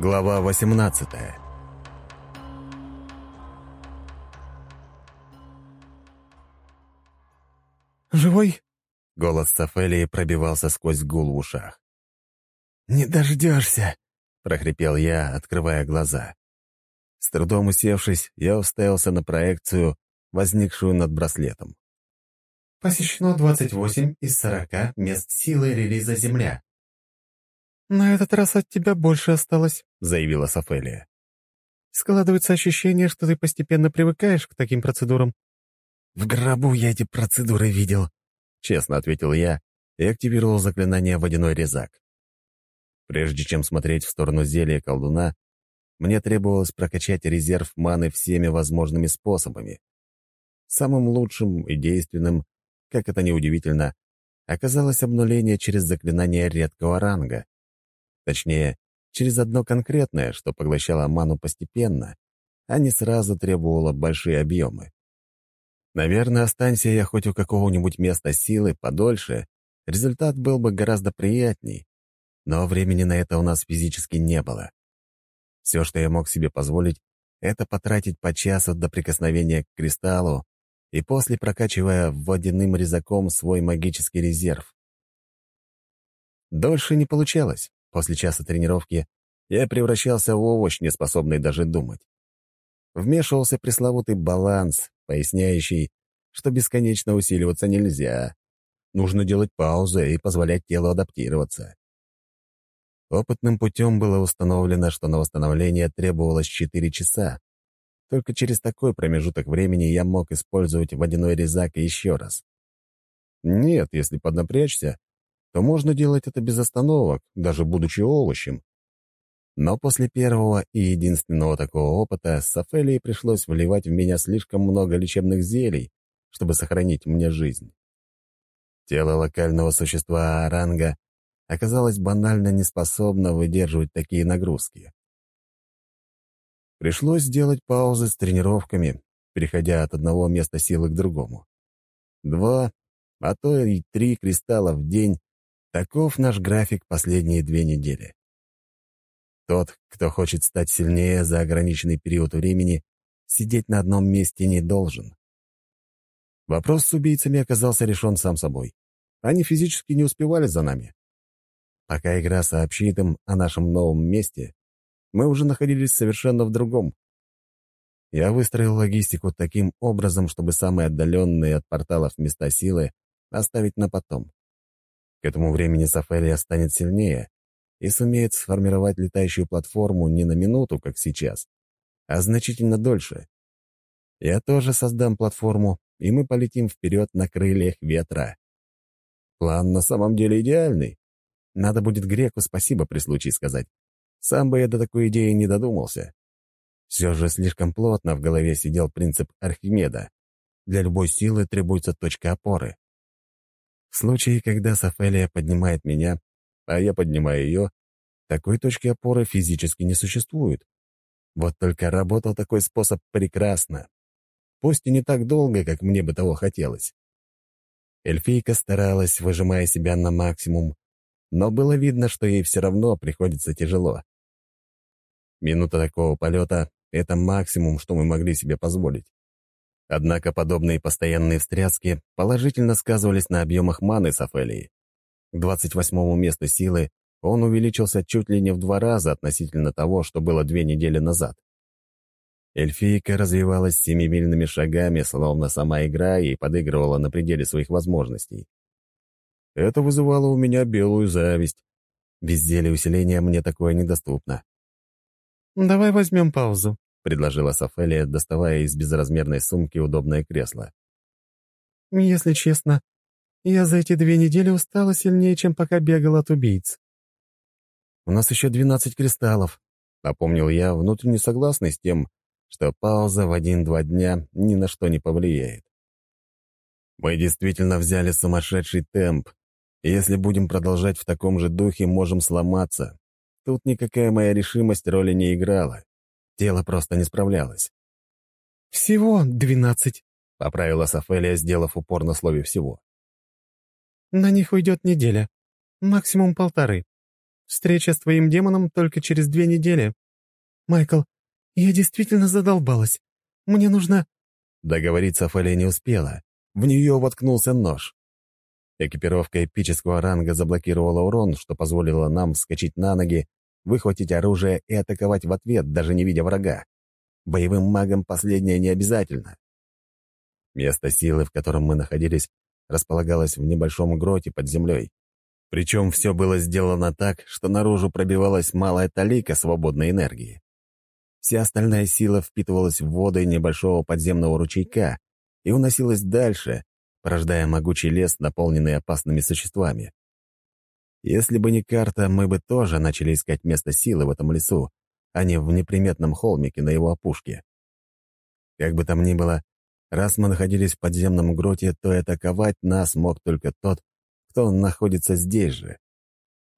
Глава 18 «Живой?» — голос Сафелии пробивался сквозь гул в ушах. «Не дождешься!» — прохрипел я, открывая глаза. С трудом усевшись, я уставился на проекцию, возникшую над браслетом. Посещено 28 из 40 мест силы релиза «Земля». «На этот раз от тебя больше осталось», — заявила Сафелия. «Складывается ощущение, что ты постепенно привыкаешь к таким процедурам». «В гробу я эти процедуры видел», — честно ответил я и активировал заклинание «Водяной резак». Прежде чем смотреть в сторону зелья колдуна, мне требовалось прокачать резерв маны всеми возможными способами. Самым лучшим и действенным, как это ни удивительно, оказалось обнуление через заклинание редкого ранга. Точнее, через одно конкретное, что поглощало ману постепенно, а не сразу требовало большие объемы. Наверное, останься я хоть у какого-нибудь места силы подольше, результат был бы гораздо приятней, но времени на это у нас физически не было. Все, что я мог себе позволить, это потратить по часу до прикосновения к кристаллу и после прокачивая водяным резаком свой магический резерв. Дольше не получалось. После часа тренировки я превращался в овощ, не способный даже думать. Вмешивался пресловутый баланс, поясняющий, что бесконечно усиливаться нельзя. Нужно делать паузы и позволять телу адаптироваться. Опытным путем было установлено, что на восстановление требовалось 4 часа. Только через такой промежуток времени я мог использовать водяной резак еще раз. Нет, если поднапрячься, то можно делать это без остановок, даже будучи овощем. Но после первого и единственного такого опыта с Сафелией пришлось вливать в меня слишком много лечебных зелий, чтобы сохранить мне жизнь. Тело локального существа Аранга оказалось банально неспособно выдерживать такие нагрузки. Пришлось сделать паузы с тренировками, переходя от одного места силы к другому. Два, а то и три кристалла в день Таков наш график последние две недели. Тот, кто хочет стать сильнее за ограниченный период времени, сидеть на одном месте не должен. Вопрос с убийцами оказался решен сам собой. Они физически не успевали за нами. Пока игра сообщит им о нашем новом месте, мы уже находились совершенно в другом. Я выстроил логистику таким образом, чтобы самые отдаленные от порталов места силы оставить на потом. К этому времени Сафелия станет сильнее и сумеет сформировать летающую платформу не на минуту, как сейчас, а значительно дольше. Я тоже создам платформу, и мы полетим вперед на крыльях ветра. План на самом деле идеальный. Надо будет греку спасибо при случае сказать. Сам бы я до такой идеи не додумался. Все же слишком плотно в голове сидел принцип Архимеда. Для любой силы требуется точка опоры. В случае, когда Сафелия поднимает меня, а я поднимаю ее, такой точки опоры физически не существует. Вот только работал такой способ прекрасно. Пусть и не так долго, как мне бы того хотелось. Эльфийка старалась, выжимая себя на максимум, но было видно, что ей все равно приходится тяжело. Минута такого полета — это максимум, что мы могли себе позволить. Однако подобные постоянные встряски положительно сказывались на объемах маны Сафелии. К 28-му месту силы он увеличился чуть ли не в два раза относительно того, что было две недели назад. Эльфийка развивалась семимильными шагами, словно сама игра, и подыгрывала на пределе своих возможностей. Это вызывало у меня белую зависть. Без зелья усиления мне такое недоступно. «Давай возьмем паузу», — предложила Сафелия, доставая из безразмерной сумки удобное кресло. «Если честно, я за эти две недели устала сильнее, чем пока бегал от убийц». «У нас еще двенадцать кристаллов», — напомнил я, внутренне согласный с тем, что пауза в один-два дня ни на что не повлияет. «Мы действительно взяли сумасшедший темп, и если будем продолжать в таком же духе, можем сломаться. Тут никакая моя решимость роли не играла. Тело просто не справлялось. «Всего двенадцать», — поправила Сафелия, сделав упор на слове «всего». «На них уйдет неделя. Максимум полторы. Встреча с твоим демоном только через две недели. Майкл, я действительно задолбалась. Мне нужно...» Договориться Фелия не успела. В нее воткнулся нож. Экипировка эпического ранга заблокировала урон, что позволило нам вскочить на ноги, выхватить оружие и атаковать в ответ, даже не видя врага. Боевым магам последнее не обязательно. Место силы, в котором мы находились, располагалось в небольшом гроте под землей. Причем все было сделано так, что наружу пробивалась малая талика свободной энергии. Вся остальная сила впитывалась в воды небольшого подземного ручейка и уносилась дальше, порождая могучий лес, наполненный опасными существами. Если бы не карта, мы бы тоже начали искать место силы в этом лесу, а не в неприметном холмике на его опушке. Как бы там ни было, раз мы находились в подземном гроте, то атаковать нас мог только тот, кто находится здесь же.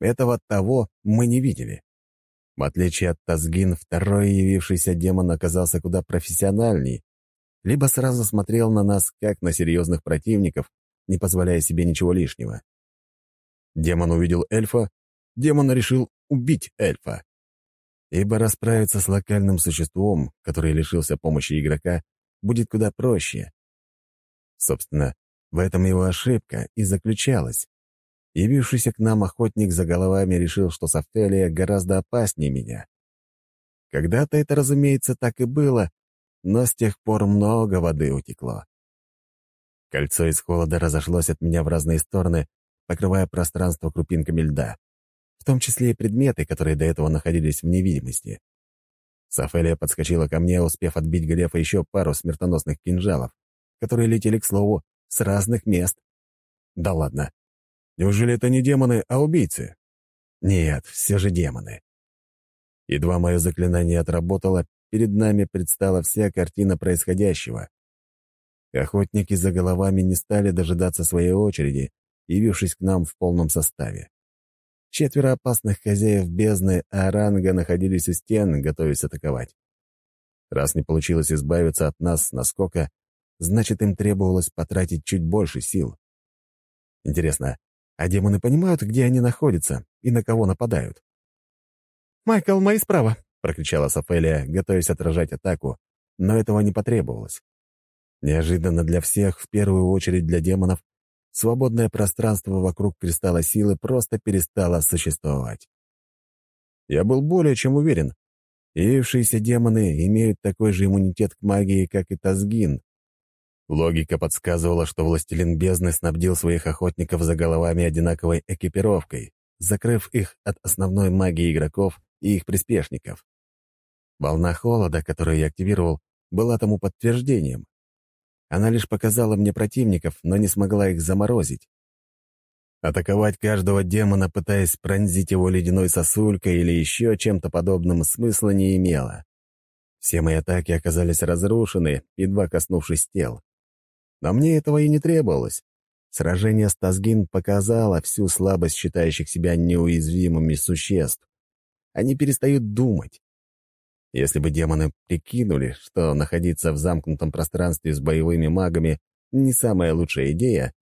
Этого того мы не видели. В отличие от Тазгин, второй явившийся демон оказался куда профессиональней, либо сразу смотрел на нас, как на серьезных противников, не позволяя себе ничего лишнего. Демон увидел эльфа, демон решил убить эльфа. Ибо расправиться с локальным существом, который лишился помощи игрока, будет куда проще. Собственно, в этом его ошибка и заключалась. Явившийся к нам охотник за головами решил, что Софелия гораздо опаснее меня. Когда-то это, разумеется, так и было, но с тех пор много воды утекло. Кольцо из холода разошлось от меня в разные стороны, покрывая пространство крупинками льда, в том числе и предметы, которые до этого находились в невидимости. Сафелия подскочила ко мне, успев отбить Глефа еще пару смертоносных кинжалов, которые летели, к слову, с разных мест. Да ладно. Неужели это не демоны, а убийцы? Нет, все же демоны. Едва мое заклинание отработало, перед нами предстала вся картина происходящего. Охотники за головами не стали дожидаться своей очереди, явившись к нам в полном составе. Четверо опасных хозяев бездны Аранга находились у стен, готовясь атаковать. Раз не получилось избавиться от нас наскока, значит, им требовалось потратить чуть больше сил. Интересно, а демоны понимают, где они находятся и на кого нападают? «Майкл, мои справа!» — прокричала Софелия, готовясь отражать атаку, но этого не потребовалось. Неожиданно для всех, в первую очередь для демонов, свободное пространство вокруг кристалла силы просто перестало существовать. Я был более чем уверен. Явившиеся демоны имеют такой же иммунитет к магии, как и Тазгин. Логика подсказывала, что властелин бездны снабдил своих охотников за головами одинаковой экипировкой, закрыв их от основной магии игроков и их приспешников. Волна холода, которую я активировал, была тому подтверждением. Она лишь показала мне противников, но не смогла их заморозить. Атаковать каждого демона, пытаясь пронзить его ледяной сосулькой или еще чем-то подобным, смысла не имело. Все мои атаки оказались разрушены, едва коснувшись тел. Но мне этого и не требовалось. Сражение с Тазгин показало всю слабость считающих себя неуязвимыми существ. Они перестают думать. Если бы демоны прикинули, что находиться в замкнутом пространстве с боевыми магами не самая лучшая идея,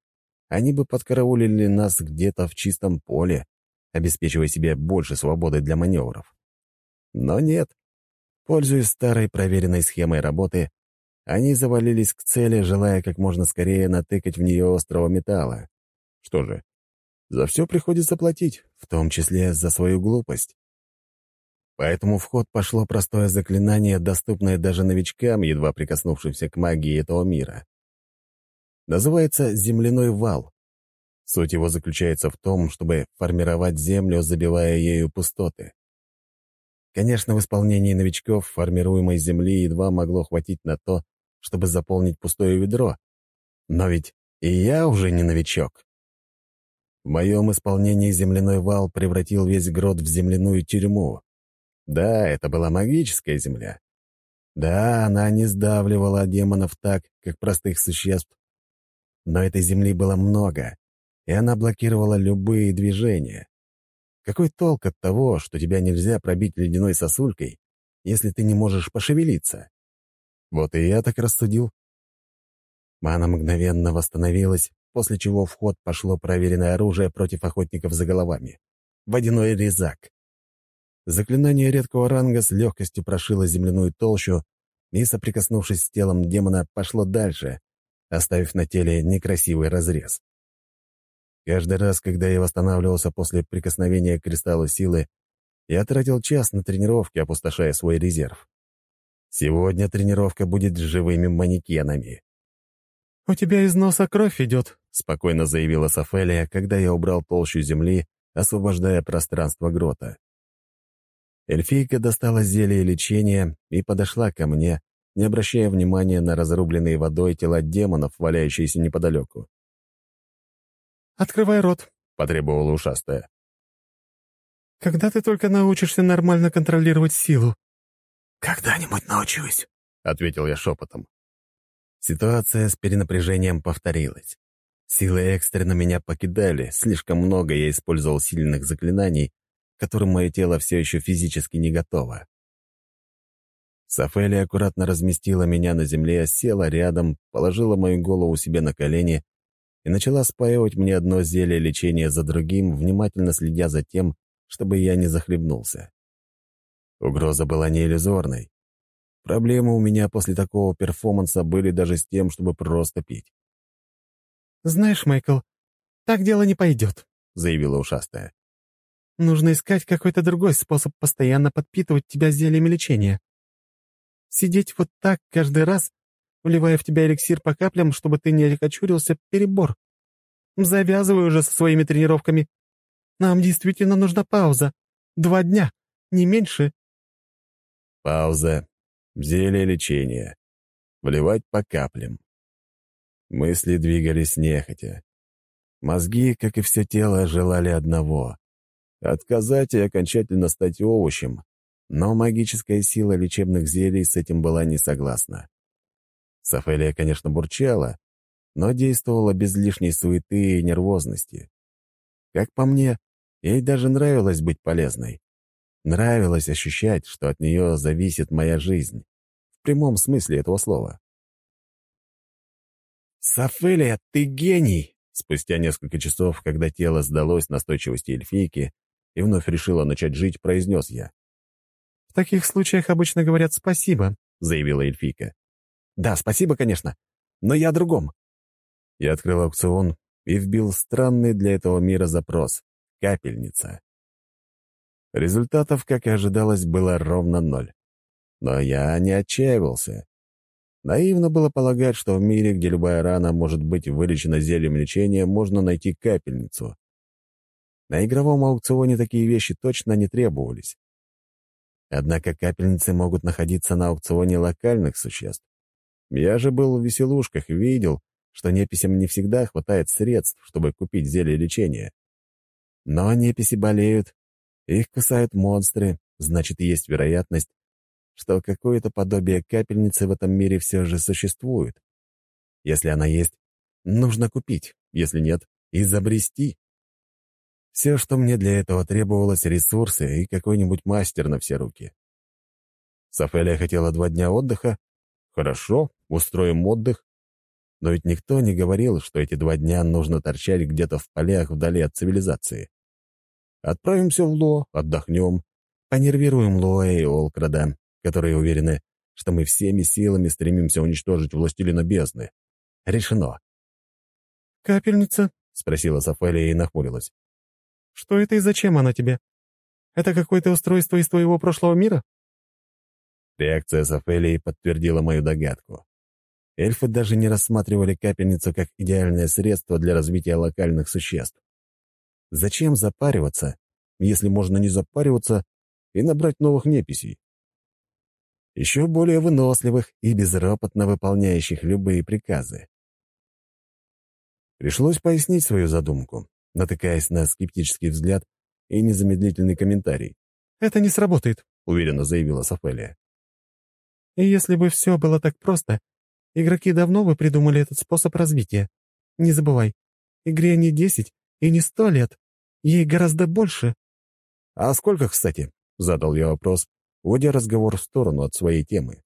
они бы подкараулили нас где-то в чистом поле, обеспечивая себе больше свободы для маневров. Но нет. Пользуясь старой проверенной схемой работы, они завалились к цели, желая как можно скорее натыкать в нее острого металла. Что же, за все приходится платить, в том числе за свою глупость. Поэтому в ход пошло простое заклинание, доступное даже новичкам, едва прикоснувшимся к магии этого мира. Называется «земляной вал». Суть его заключается в том, чтобы формировать землю, забивая ею пустоты. Конечно, в исполнении новичков формируемой земли едва могло хватить на то, чтобы заполнить пустое ведро. Но ведь и я уже не новичок. В моем исполнении земляной вал превратил весь грот в земляную тюрьму. Да, это была магическая земля. Да, она не сдавливала демонов так, как простых существ. Но этой земли было много, и она блокировала любые движения. Какой толк от того, что тебя нельзя пробить ледяной сосулькой, если ты не можешь пошевелиться? Вот и я так рассудил. Мана мгновенно восстановилась, после чего в ход пошло проверенное оружие против охотников за головами. водяной резак. Заклинание редкого ранга с легкостью прошило земляную толщу и, соприкоснувшись с телом демона, пошло дальше, оставив на теле некрасивый разрез. Каждый раз, когда я восстанавливался после прикосновения к кристаллу силы, я тратил час на тренировки, опустошая свой резерв. Сегодня тренировка будет с живыми манекенами. «У тебя из носа кровь идет», — спокойно заявила Софелия, когда я убрал толщу земли, освобождая пространство грота. Эльфийка достала зелье лечения и подошла ко мне, не обращая внимания на разрубленные водой тела демонов, валяющиеся неподалеку. «Открывай рот», — потребовала ушастая. «Когда ты только научишься нормально контролировать силу?» «Когда-нибудь научусь», — ответил я шепотом. Ситуация с перенапряжением повторилась. Силы экстренно меня покидали, слишком много я использовал сильных заклинаний, к которым мое тело все еще физически не готово. Сафели аккуратно разместила меня на земле, села рядом, положила мою голову себе на колени и начала спаивать мне одно зелье лечения за другим, внимательно следя за тем, чтобы я не захлебнулся. Угроза была не иллюзорной. Проблемы у меня после такого перформанса были даже с тем, чтобы просто пить. «Знаешь, Майкл, так дело не пойдет», — заявила ушастая. «Нужно искать какой-то другой способ постоянно подпитывать тебя зельями лечения. Сидеть вот так каждый раз, вливая в тебя эликсир по каплям, чтобы ты не окочурился, перебор. Завязывай уже со своими тренировками. Нам действительно нужна пауза. Два дня, не меньше». Пауза зелье лечения, вливать по каплям. Мысли двигались нехотя. Мозги, как и все тело, желали одного — отказать и окончательно стать овощем, но магическая сила лечебных зелий с этим была не согласна. Сафелия, конечно, бурчала, но действовала без лишней суеты и нервозности. Как по мне, ей даже нравилось быть полезной. Нравилось ощущать, что от нее зависит моя жизнь прямом смысле этого слова. «Сафелия, ты гений!» Спустя несколько часов, когда тело сдалось настойчивости эльфийки и вновь решило начать жить, произнес я. «В таких случаях обычно говорят «спасибо», — заявила эльфийка. «Да, спасибо, конечно, но я о другом». Я открыл аукцион и вбил странный для этого мира запрос — «капельница». Результатов, как и ожидалось, было ровно ноль. Но я не отчаивался. Наивно было полагать, что в мире, где любая рана может быть вылечена зельем лечения, можно найти капельницу. На игровом аукционе такие вещи точно не требовались. Однако капельницы могут находиться на аукционе локальных существ. Я же был в веселушках и видел, что неписям не всегда хватает средств, чтобы купить зелье лечения. Но неписи болеют, их кусают монстры, значит, есть вероятность, что какое-то подобие капельницы в этом мире все же существует. Если она есть, нужно купить, если нет, изобрести. Все, что мне для этого требовалось, ресурсы и какой-нибудь мастер на все руки. Сафелия хотела два дня отдыха. Хорошо, устроим отдых. Но ведь никто не говорил, что эти два дня нужно торчать где-то в полях вдали от цивилизации. Отправимся в Ло, отдохнем, понервируем Лоэ и Олкрада, которые уверены, что мы всеми силами стремимся уничтожить властелина бездны. Решено. «Капельница?» — спросила Сафелия и нахмурилась. «Что это и зачем она тебе? Это какое-то устройство из твоего прошлого мира?» Реакция Сафелии подтвердила мою догадку. Эльфы даже не рассматривали капельницу как идеальное средство для развития локальных существ. Зачем запариваться, если можно не запариваться и набрать новых неписей? еще более выносливых и безропотно выполняющих любые приказы. Пришлось пояснить свою задумку, натыкаясь на скептический взгляд и незамедлительный комментарий. «Это не сработает», — уверенно заявила Софелия. «И если бы все было так просто, игроки давно бы придумали этот способ развития. Не забывай, игре не десять и не сто лет, ей гораздо больше». «А сколько, кстати?» — задал я вопрос, уводя разговор в сторону от своей темы.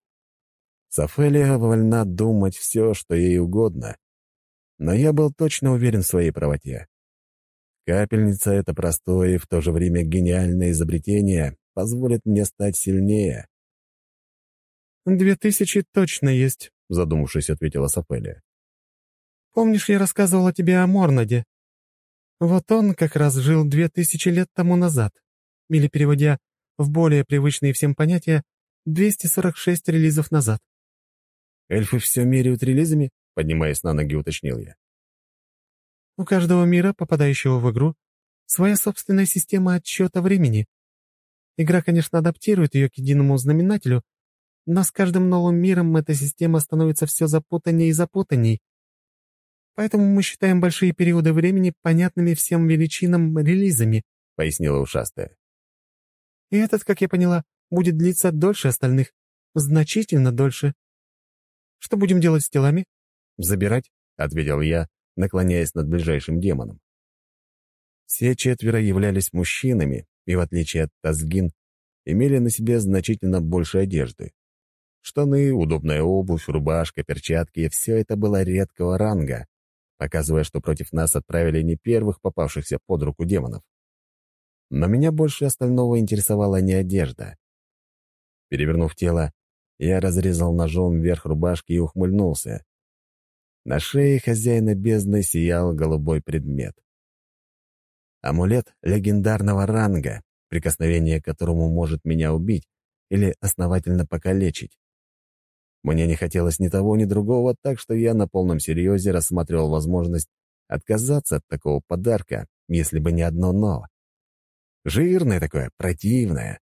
Сафелия вольна думать все, что ей угодно, но я был точно уверен в своей правоте. Капельница — это простое и в то же время гениальное изобретение, позволит мне стать сильнее. «Две тысячи точно есть», — задумавшись, ответила Сапелия. «Помнишь, я рассказывала тебе о Морнаде? Вот он как раз жил две тысячи лет тому назад. Или, переводя в более привычные всем понятия, 246 релизов назад». «Эльфы все меряют релизами?» — поднимаясь на ноги, уточнил я. «У каждого мира, попадающего в игру, своя собственная система отсчета времени. Игра, конечно, адаптирует ее к единому знаменателю, но с каждым новым миром эта система становится все запутанней и запутанней. Поэтому мы считаем большие периоды времени понятными всем величинам релизами», — пояснила ушастая. «И этот, как я поняла, будет длиться дольше остальных, значительно дольше. Что будем делать с телами?» «Забирать», — ответил я, наклоняясь над ближайшим демоном. Все четверо являлись мужчинами, и, в отличие от Тазгин, имели на себе значительно больше одежды. Штаны, удобная обувь, рубашка, перчатки — все это было редкого ранга, показывая, что против нас отправили не первых попавшихся под руку демонов. Но меня больше остального интересовала не одежда. Перевернув тело, я разрезал ножом верх рубашки и ухмыльнулся. На шее хозяина бездны сиял голубой предмет. Амулет легендарного ранга, прикосновение к которому может меня убить или основательно покалечить. Мне не хотелось ни того, ни другого, так что я на полном серьезе рассматривал возможность отказаться от такого подарка, если бы не одно «но». Жирное такое, противное.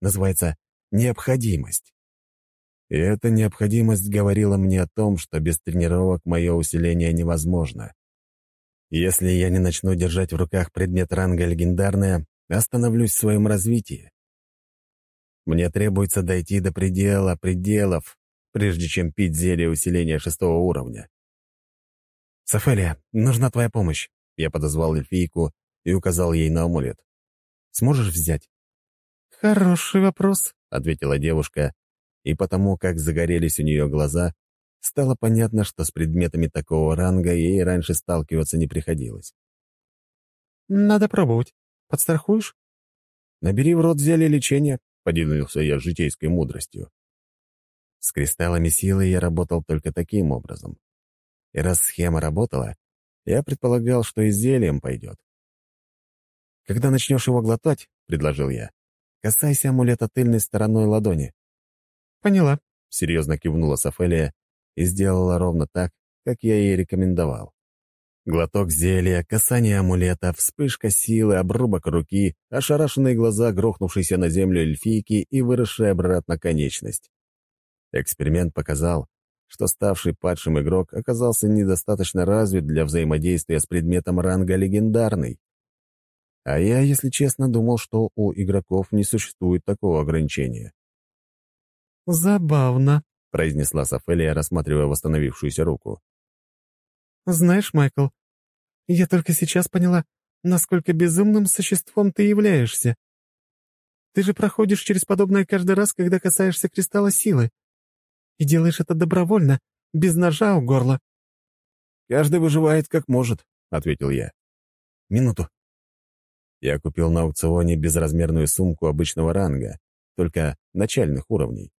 Называется «необходимость». И эта необходимость говорила мне о том, что без тренировок мое усиление невозможно. Если я не начну держать в руках предмет ранга легендарная, остановлюсь в своем развитии. Мне требуется дойти до предела пределов, прежде чем пить зелье усиления шестого уровня. «Сафелия, нужна твоя помощь», — я подозвал эльфийку и указал ей на амулет. «Сможешь взять?» «Хороший вопрос», — ответила девушка, и потому, как загорелись у нее глаза, стало понятно, что с предметами такого ранга ей раньше сталкиваться не приходилось. «Надо пробовать. Подстрахуешь?» «Набери в рот зелье лечения», — поделился я житейской мудростью. С кристаллами силы я работал только таким образом. И раз схема работала, я предполагал, что и зельем пойдет. «Когда начнешь его глотать», — предложил я, — «касайся амулета тыльной стороной ладони». «Поняла», — серьезно кивнула Софелия и сделала ровно так, как я ей рекомендовал. Глоток зелья, касание амулета, вспышка силы, обрубок руки, ошарашенные глаза, грохнувшиеся на землю эльфийки и выросшая обратно конечность. Эксперимент показал, что ставший падшим игрок оказался недостаточно развит для взаимодействия с предметом ранга легендарный. А я, если честно, думал, что у игроков не существует такого ограничения. «Забавно», — произнесла Софелия, рассматривая восстановившуюся руку. «Знаешь, Майкл, я только сейчас поняла, насколько безумным существом ты являешься. Ты же проходишь через подобное каждый раз, когда касаешься кристалла силы. И делаешь это добровольно, без ножа у горла». «Каждый выживает как может», — ответил я. «Минуту». Я купил на аукционе безразмерную сумку обычного ранга, только начальных уровней.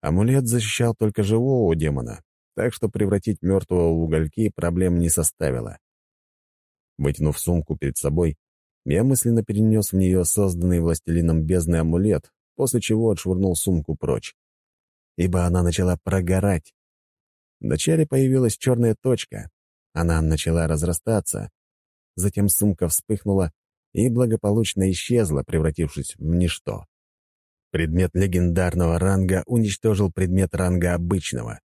Амулет защищал только живого демона, так что превратить мертвого в угольки проблем не составило. Вытянув сумку перед собой, я мысленно перенес в нее созданный властелином бездны амулет, после чего отшвырнул сумку прочь. Ибо она начала прогорать. Вначале появилась черная точка. Она начала разрастаться. Затем сумка вспыхнула и благополучно исчезла, превратившись в ничто. Предмет легендарного ранга уничтожил предмет ранга обычного.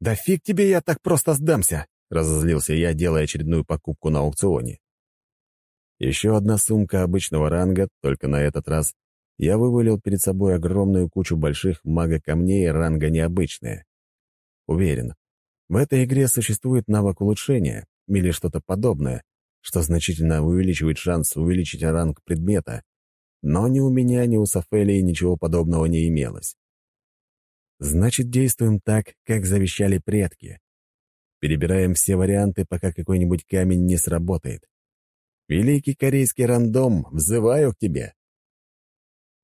«Да фиг тебе я так просто сдамся!» — разозлился я, делая очередную покупку на аукционе. Еще одна сумка обычного ранга, только на этот раз я вывалил перед собой огромную кучу больших мага-камней ранга необычные. Уверен, в этой игре существует навык улучшения или что-то подобное, что значительно увеличивает шанс увеличить ранг предмета, но ни у меня, ни у Сафелии ничего подобного не имелось. Значит, действуем так, как завещали предки. Перебираем все варианты, пока какой-нибудь камень не сработает. Великий корейский рандом, взываю к тебе!»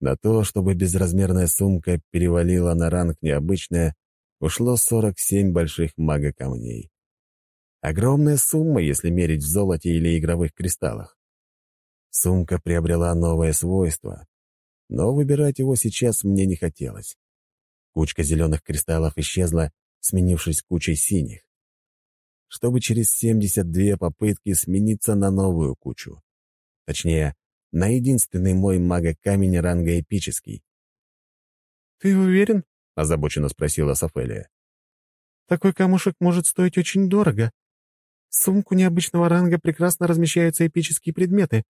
На то, чтобы безразмерная сумка перевалила на ранг необычная, ушло 47 больших мага-камней. Огромная сумма, если мерить в золоте или игровых кристаллах. Сумка приобрела новое свойство, но выбирать его сейчас мне не хотелось. Кучка зеленых кристаллов исчезла, сменившись кучей синих. Чтобы через 72 попытки смениться на новую кучу. Точнее, на единственный мой мага-камень ранга эпический. «Ты уверен?» — озабоченно спросила Софелия. «Такой камушек может стоить очень дорого. В сумку необычного ранга прекрасно размещаются эпические предметы.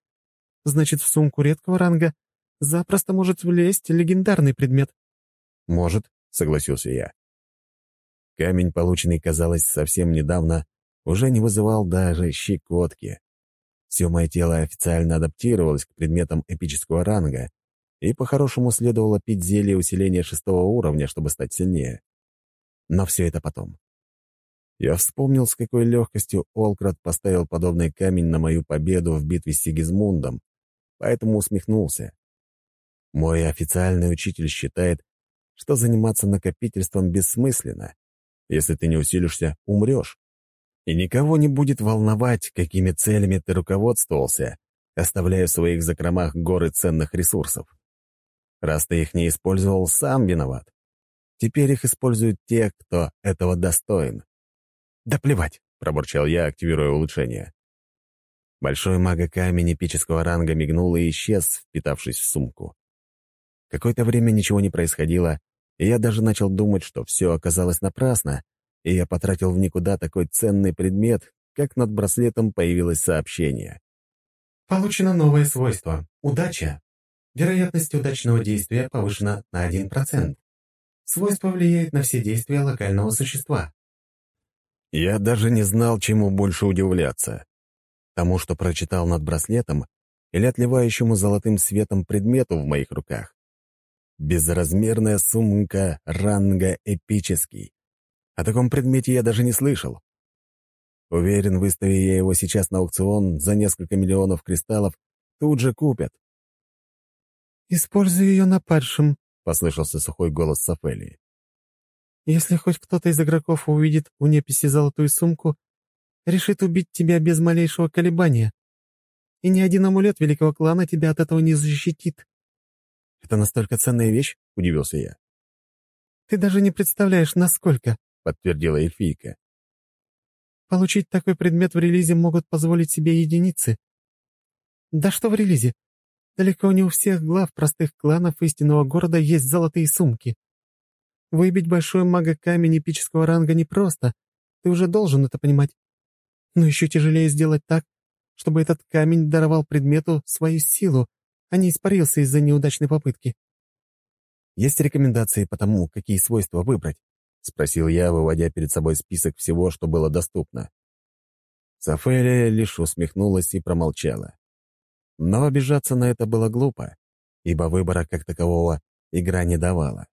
Значит, в сумку редкого ранга запросто может влезть легендарный предмет». «Может», — согласился я. Камень, полученный, казалось, совсем недавно, уже не вызывал даже щекотки. Все мое тело официально адаптировалось к предметам эпического ранга, и по-хорошему следовало пить зелье усиления шестого уровня, чтобы стать сильнее. Но все это потом. Я вспомнил, с какой легкостью Олкрат поставил подобный камень на мою победу в битве с Сигизмундом, поэтому усмехнулся. Мой официальный учитель считает, что заниматься накопительством бессмысленно. Если ты не усилишься, умрешь. И никого не будет волновать, какими целями ты руководствовался, оставляя в своих закромах горы ценных ресурсов. Раз ты их не использовал, сам виноват. Теперь их используют те, кто этого достоин. «Да плевать!» — пробурчал я, активируя улучшение. Большой мага-камень эпического ранга мигнул и исчез, впитавшись в сумку. Какое-то время ничего не происходило, и я даже начал думать, что все оказалось напрасно, и я потратил в никуда такой ценный предмет, как над браслетом появилось сообщение. Получено новое свойство — удача. Вероятность удачного действия повышена на 1%. Свойство влияет на все действия локального существа. Я даже не знал, чему больше удивляться. Тому, что прочитал над браслетом, или отливающему золотым светом предмету в моих руках. Безразмерная сумка ранга эпический. О таком предмете я даже не слышал. Уверен, выстави я его сейчас на аукцион за несколько миллионов кристаллов, тут же купят. «Используй ее на падшем», — послышался сухой голос Сафелии. «Если хоть кто-то из игроков увидит у неписи золотую сумку, решит убить тебя без малейшего колебания. И ни один амулет великого клана тебя от этого не защитит». «Это настолько ценная вещь?» — удивился я. «Ты даже не представляешь, насколько», подтвердила эльфийка. Получить такой предмет в релизе могут позволить себе единицы. Да что в релизе? Далеко не у всех глав простых кланов истинного города есть золотые сумки. Выбить большой мага-камень эпического ранга непросто, ты уже должен это понимать. Но еще тяжелее сделать так, чтобы этот камень даровал предмету свою силу, а не испарился из-за неудачной попытки. Есть рекомендации по тому, какие свойства выбрать? — спросил я, выводя перед собой список всего, что было доступно. Сафелия лишь усмехнулась и промолчала. Но обижаться на это было глупо, ибо выбора как такового игра не давала.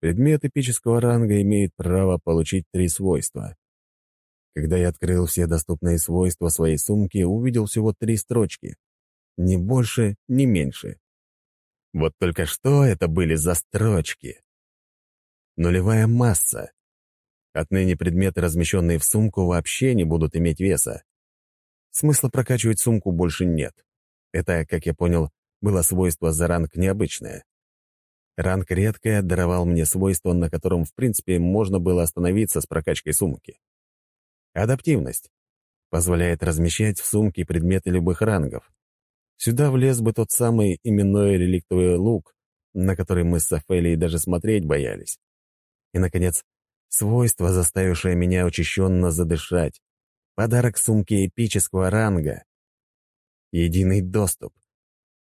Предмет эпического ранга имеет право получить три свойства. Когда я открыл все доступные свойства своей сумки, увидел всего три строчки. Ни больше, ни меньше. Вот только что это были за строчки? Нулевая масса. Отныне предметы, размещенные в сумку, вообще не будут иметь веса. Смысла прокачивать сумку больше нет. Это, как я понял, было свойство за ранг необычное. Ранг редкое даровал мне свойство, на котором, в принципе, можно было остановиться с прокачкой сумки. Адаптивность. Позволяет размещать в сумке предметы любых рангов. Сюда влез бы тот самый именной реликтовый лук, на который мы с Софелией даже смотреть боялись. И, наконец, свойство, заставившее меня учащенно задышать. Подарок сумки эпического ранга. Единый доступ.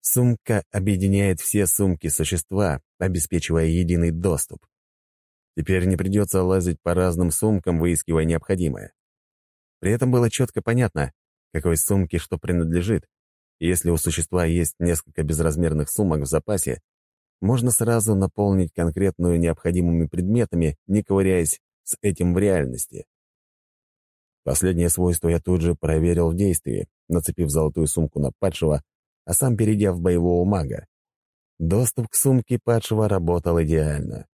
Сумка объединяет все сумки существа, обеспечивая единый доступ. Теперь не придется лазить по разным сумкам, выискивая необходимое. При этом было четко понятно, какой сумке что принадлежит. если у существа есть несколько безразмерных сумок в запасе, можно сразу наполнить конкретную необходимыми предметами, не ковыряясь с этим в реальности. Последнее свойство я тут же проверил в действии, нацепив золотую сумку на падшего, а сам перейдя в боевого мага. Доступ к сумке падшего работал идеально.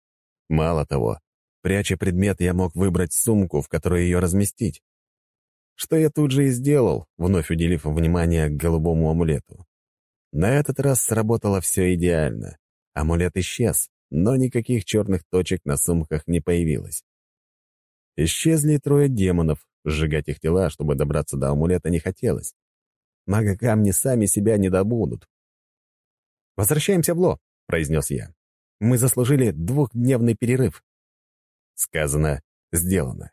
Мало того, пряча предмет, я мог выбрать сумку, в которой ее разместить. Что я тут же и сделал, вновь уделив внимание голубому амулету. На этот раз сработало все идеально. Амулет исчез, но никаких черных точек на сумках не появилось. Исчезли трое демонов, сжигать их тела, чтобы добраться до амулета, не хотелось. Мага-камни сами себя не добудут. «Возвращаемся в Ло», — произнес я. «Мы заслужили двухдневный перерыв». Сказано, сделано.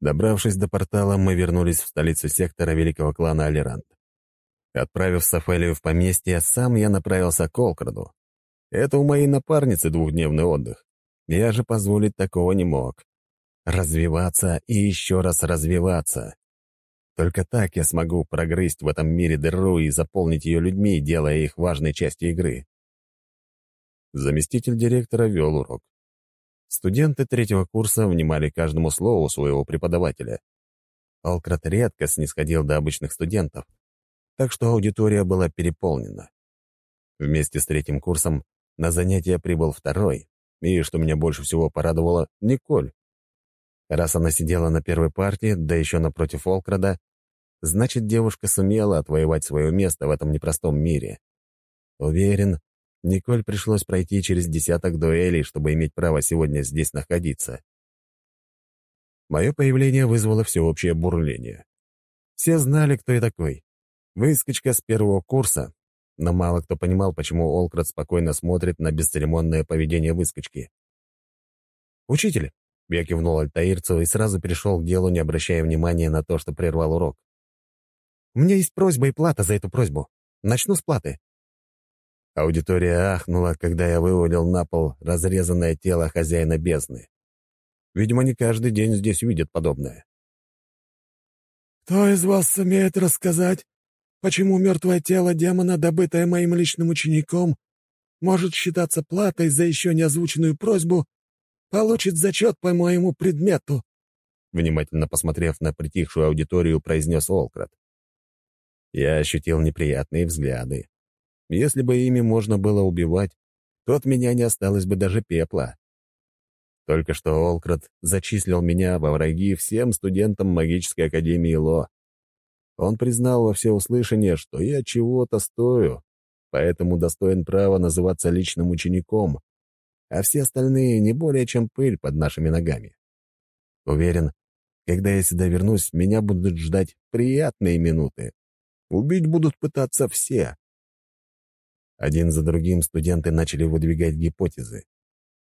Добравшись до портала, мы вернулись в столицу сектора великого клана Алирант. Отправив Сафелию в поместье, сам я направился к Олкраду. Это у моей напарницы двухдневный отдых. Я же позволить такого не мог. Развиваться и еще раз развиваться. Только так я смогу прогрызть в этом мире дыру и заполнить ее людьми, делая их важной частью игры. Заместитель директора вел урок. Студенты третьего курса внимали каждому слову своего преподавателя. Алкрат редко снисходил до обычных студентов, так что аудитория была переполнена. Вместе с третьим курсом на занятия прибыл второй, и, что меня больше всего порадовало, Николь. Раз она сидела на первой партии, да еще напротив Олкрада, значит, девушка сумела отвоевать свое место в этом непростом мире. Уверен, Николь пришлось пройти через десяток дуэлей, чтобы иметь право сегодня здесь находиться. Мое появление вызвало всеобщее бурление. Все знали, кто я такой. Выскочка с первого курса, но мало кто понимал, почему Олкрат спокойно смотрит на бесцеремонное поведение выскочки. «Учитель!» — я кивнул Альтаирцу и сразу перешел к делу, не обращая внимания на то, что прервал урок. «У меня есть просьба и плата за эту просьбу. Начну с платы». Аудитория ахнула, когда я вывалил на пол разрезанное тело хозяина бездны. Видимо, не каждый день здесь видят подобное. «Кто из вас сумеет рассказать, почему мертвое тело демона, добытое моим личным учеником, может считаться платой за еще не озвученную просьбу, получит зачет по моему предмету?» Внимательно посмотрев на притихшую аудиторию, произнес Олкрат. Я ощутил неприятные взгляды. Если бы ими можно было убивать, то от меня не осталось бы даже пепла. Только что Олкрат зачислил меня во враги всем студентам магической академии Ло. Он признал во всеуслышание, что я чего-то стою, поэтому достоин права называться личным учеником, а все остальные не более чем пыль под нашими ногами. Уверен, когда я сюда вернусь, меня будут ждать приятные минуты. Убить будут пытаться все. Один за другим студенты начали выдвигать гипотезы.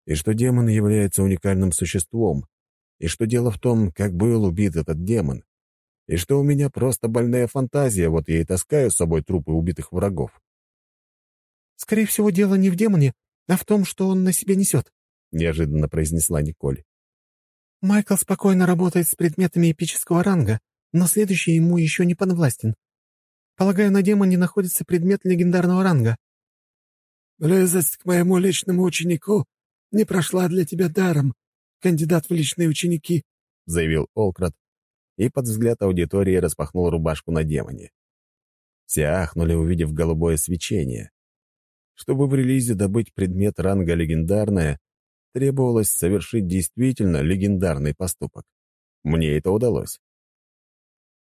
И что демон является уникальным существом, и что дело в том, как был убит этот демон, и что у меня просто больная фантазия, вот я и таскаю с собой трупы убитых врагов. «Скорее всего, дело не в демоне, а в том, что он на себе несет», — неожиданно произнесла Николь. «Майкл спокойно работает с предметами эпического ранга, но следующий ему еще не подвластен. Полагаю, на демоне находится предмет легендарного ранга». «Близость к моему личному ученику не прошла для тебя даром, кандидат в личные ученики», — заявил Олкрат, и под взгляд аудитории распахнул рубашку на демоне. Все ахнули, увидев голубое свечение. Чтобы в релизе добыть предмет ранга «Легендарное», требовалось совершить действительно легендарный поступок. Мне это удалось.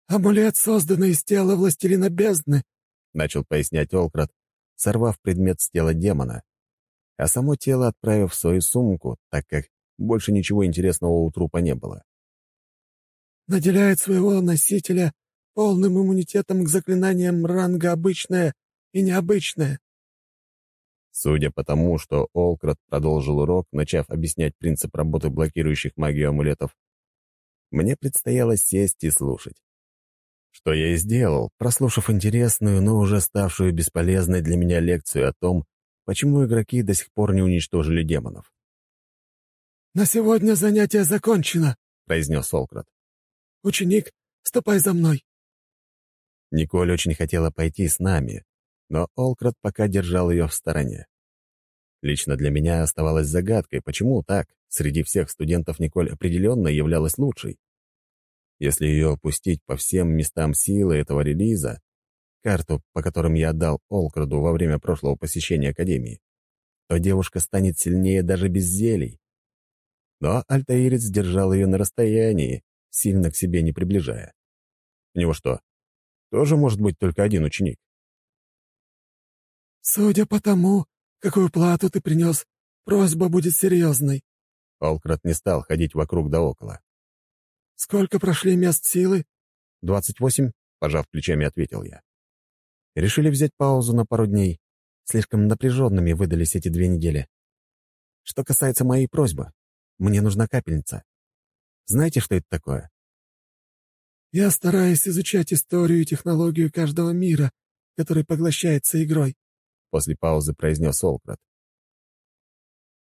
«Амулет, созданный из тела властелина бездны», — начал пояснять Олкрат, сорвав предмет с тела демона, а само тело отправив в свою сумку, так как больше ничего интересного у трупа не было наделяет своего носителя полным иммунитетом к заклинаниям ранга обычное и необычное. Судя по тому, что Олкрат продолжил урок, начав объяснять принцип работы блокирующих магию амулетов, мне предстояло сесть и слушать. Что я и сделал, прослушав интересную, но уже ставшую бесполезной для меня лекцию о том, почему игроки до сих пор не уничтожили демонов. «На сегодня занятие закончено», — произнес Олкрат. «Ученик, ступай за мной!» Николь очень хотела пойти с нами, но Олкрат пока держал ее в стороне. Лично для меня оставалось загадкой, почему так, среди всех студентов Николь определенно являлась лучшей. Если ее опустить по всем местам силы этого релиза, карту, по которым я отдал Олкраду во время прошлого посещения Академии, то девушка станет сильнее даже без зелий. Но Альтаирец держал ее на расстоянии, сильно к себе не приближая. У него что, тоже может быть только один ученик? «Судя по тому, какую плату ты принес, просьба будет серьезной». Олкрат не стал ходить вокруг да около. «Сколько прошли мест силы?» «Двадцать восемь», — пожав плечами, ответил я. Решили взять паузу на пару дней. Слишком напряженными выдались эти две недели. Что касается моей просьбы, мне нужна капельница. Знаете, что это такое? Я стараюсь изучать историю и технологию каждого мира, который поглощается игрой. После паузы произнес Олкрат.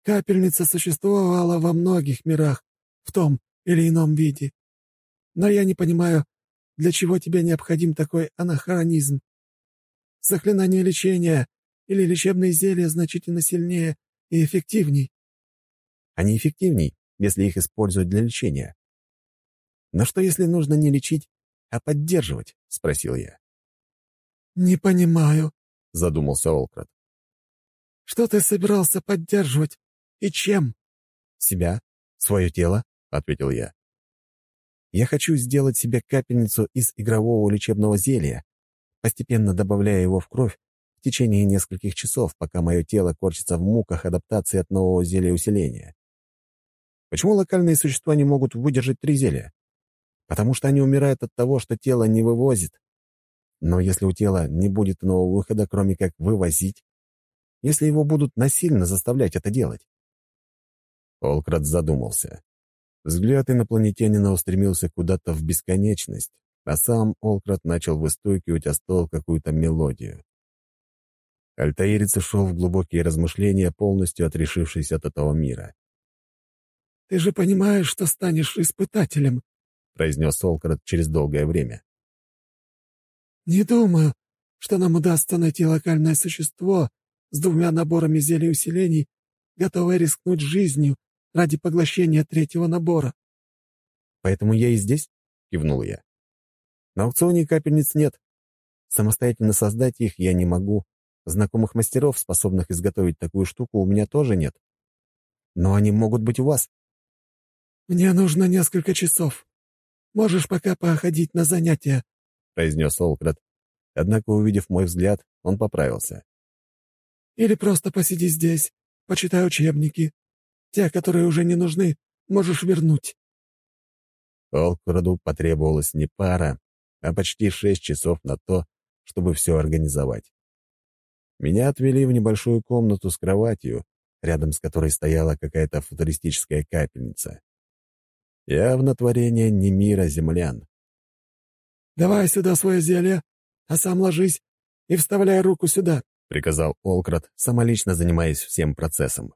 Капельница существовала во многих мирах, в том или ином виде. Но я не понимаю, для чего тебе необходим такой анахронизм. Заклинание лечения или лечебные зелья значительно сильнее и эффективней. Они эффективней, если их использовать для лечения. Но что, если нужно не лечить, а поддерживать? — спросил я. «Не понимаю», — задумался Олкрат. «Что ты собирался поддерживать? И чем?» «Себя, свое тело», — ответил я. «Я хочу сделать себе капельницу из игрового лечебного зелья, постепенно добавляя его в кровь в течение нескольких часов, пока мое тело корчится в муках адаптации от нового зелья усиления. Почему локальные существа не могут выдержать три зелья? Потому что они умирают от того, что тело не вывозит. Но если у тела не будет нового выхода, кроме как вывозить, если его будут насильно заставлять это делать? Олкрат задумался. Взгляд инопланетянина устремился куда-то в бесконечность, а сам Олкрат начал выстукивать о стол какую-то мелодию. Альтаирец ушел в глубокие размышления, полностью отрешившись от этого мира. «Ты же понимаешь, что станешь испытателем», — произнес Олкрат через долгое время. «Не думаю, что нам удастся найти локальное существо с двумя наборами зелий усилений, готовое рискнуть жизнью ради поглощения третьего набора». «Поэтому я и здесь?» — кивнул я. На аукционе капельниц нет. Самостоятельно создать их я не могу. Знакомых мастеров, способных изготовить такую штуку, у меня тоже нет. Но они могут быть у вас. «Мне нужно несколько часов. Можешь пока походить на занятия», — произнес Олкрат. Однако, увидев мой взгляд, он поправился. «Или просто посиди здесь, почитай учебники. Те, которые уже не нужны, можешь вернуть». Олкраду потребовалась не пара, а почти шесть часов на то, чтобы все организовать. Меня отвели в небольшую комнату с кроватью, рядом с которой стояла какая-то футуристическая капельница. Явно творение не мира землян. «Давай сюда свое зелье, а сам ложись и вставляй руку сюда», — приказал Олкрат, самолично занимаясь всем процессом.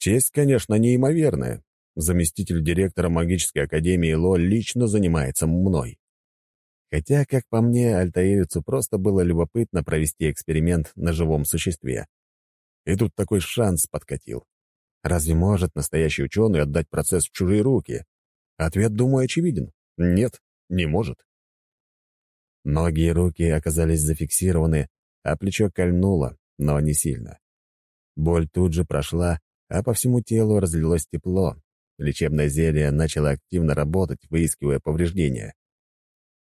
Честь, конечно, неимоверная. Заместитель директора магической академии Ло лично занимается мной. Хотя, как по мне, Альтаирицу просто было любопытно провести эксперимент на живом существе. И тут такой шанс подкатил. Разве может настоящий ученый отдать процесс в чужие руки? Ответ, думаю, очевиден. Нет, не может. Ноги и руки оказались зафиксированы, а плечо кольнуло, но не сильно. Боль тут же прошла, а по всему телу разлилось тепло. Лечебное зелье начало активно работать, выискивая повреждения.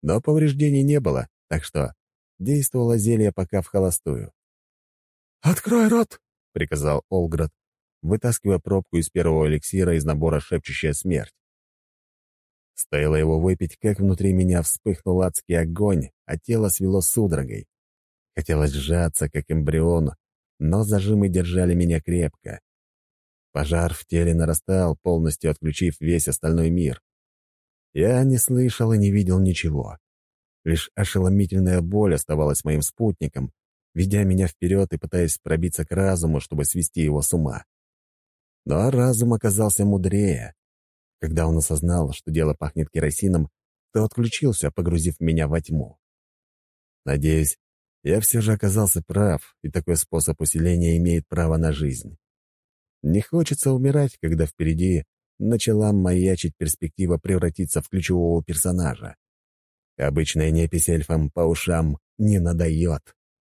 Но повреждений не было, так что действовало зелье пока в холостую. «Открой рот!» — приказал Олград, вытаскивая пробку из первого эликсира из набора «Шепчущая смерть». Стоило его выпить, как внутри меня вспыхнул адский огонь, а тело свело судорогой. Хотелось сжаться, как эмбрион, но зажимы держали меня крепко. Пожар в теле нарастал, полностью отключив весь остальной мир. Я не слышал и не видел ничего. Лишь ошеломительная боль оставалась моим спутником, ведя меня вперед и пытаясь пробиться к разуму, чтобы свести его с ума. Но разум оказался мудрее. Когда он осознал, что дело пахнет керосином, то отключился, погрузив меня во тьму. Надеюсь, я все же оказался прав, и такой способ усиления имеет право на жизнь. Не хочется умирать, когда впереди начала маячить перспектива превратиться в ключевого персонажа. Обычная непись эльфам по ушам не надает.